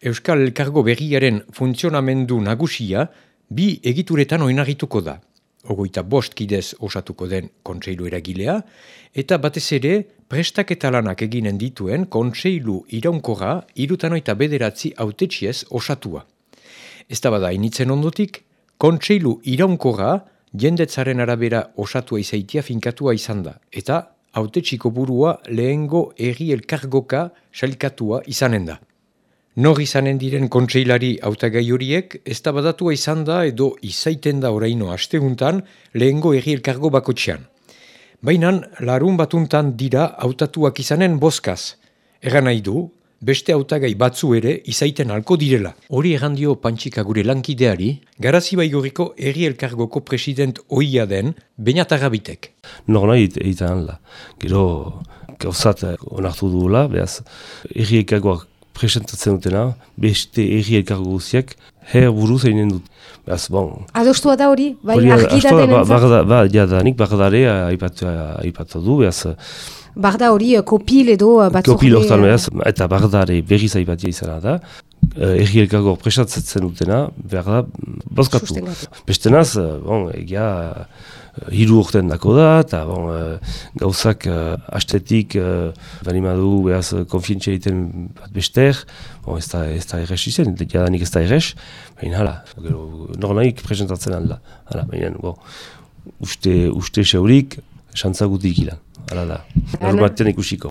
Euskal Elkargo berriaren funtzionamendu nagusia bi egituretan oinarrituko da. Ogoita bost kidez osatuko den kontseilu eragilea, eta batez ere prestaketa lanak eginen dituen kontseilu iraunkorra irutanoita bederatzi autetxiez osatua. Ez da initzen ondotik, kontseilu iraunkorra jendetzaren arabera osatua izaitia finkatua izan da, eta autetxiko burua lehengo erri elkargoka sailkatua izanen da. Nor izanen diren kontseilari hautagai horiek, ez da badatua izan da edo izaiten da oraino asteguntan lehengo erri elkargo bakotxean. Baina larun batuntan dira hautatuak izanen boskaz. Egan nahi du, beste hautagai batzu ere izaiten alko direla. Hori errandio pantxika gure lankideari, garazi baigoriko erri elkargoko president oia den, bainatarrabitek. Nor nahi egiten la. Gero gauzat onartu duela, behaz, erri elkargoak presentatzen dutena, beste erri elkargo guziak, her buruz egin dut. Beaz, bon. Adostua da hori? Bai, argida denentzat? Ba, ba, ba, ja, danik bagdare aipatu du, beaz. Bagda hori kopil edo batzorde? Kopil hortan beaz, eta bagdare berriz aipatia izana da. Erri elkargo presentatzen dutena, behar da, bozkatu. Bestenaz, bon, egia, hiru urten dako da, eta bon, uh, gauzak uh, astetik uh, bali madu behaz konfientzia egiten bat bester, bon, ez da, ez da erres izan, jadanik ez da erres, baina hala, nor nahik presentatzen alda, hala, baina, bon, uste, uste seurik, xantzagutik ilan, hala da, nor batean ikusiko.